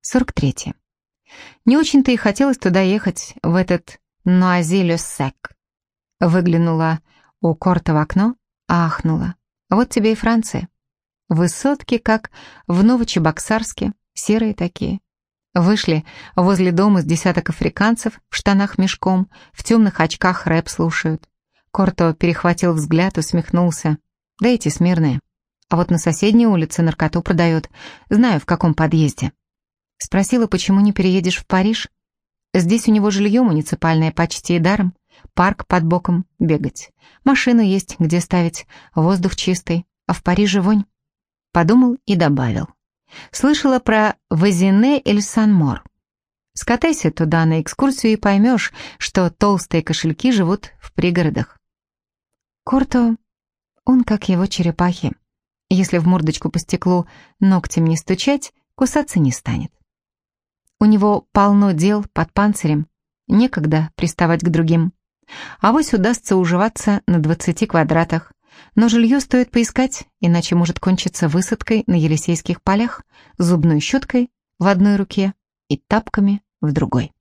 43. Не очень-то и хотелось туда ехать, в этот Нуази-ле-Сек. Выглянула у Корта в окно, ахнула. Вот тебе и Франция. Высотки, как в Новочебоксарске, серые такие. Вышли возле дома с десяток африканцев в штанах мешком, в темных очках рэп слушают. Корто перехватил взгляд, усмехнулся. Да эти смирные. А вот на соседней улице наркоту продают. Знаю, в каком подъезде. Спросила, почему не переедешь в Париж? Здесь у него жилье муниципальное почти даром. Парк под боком, бегать. Машину есть, где ставить, воздух чистый. А в Париже вонь. Подумал и добавил. Слышала про Вазине эль Сан-Мор. Скатайся туда на экскурсию и поймешь, что толстые кошельки живут в пригородах. Корто, он как его черепахи. Если в мордочку по стеклу ногтем не стучать, кусаться не станет. У него полно дел под панцирем, некогда приставать к другим. А вось удастся уживаться на 20 квадратах. Но жилье стоит поискать, иначе может кончиться высадкой на Елисейских полях, зубной щеткой в одной руке и тапками в другой.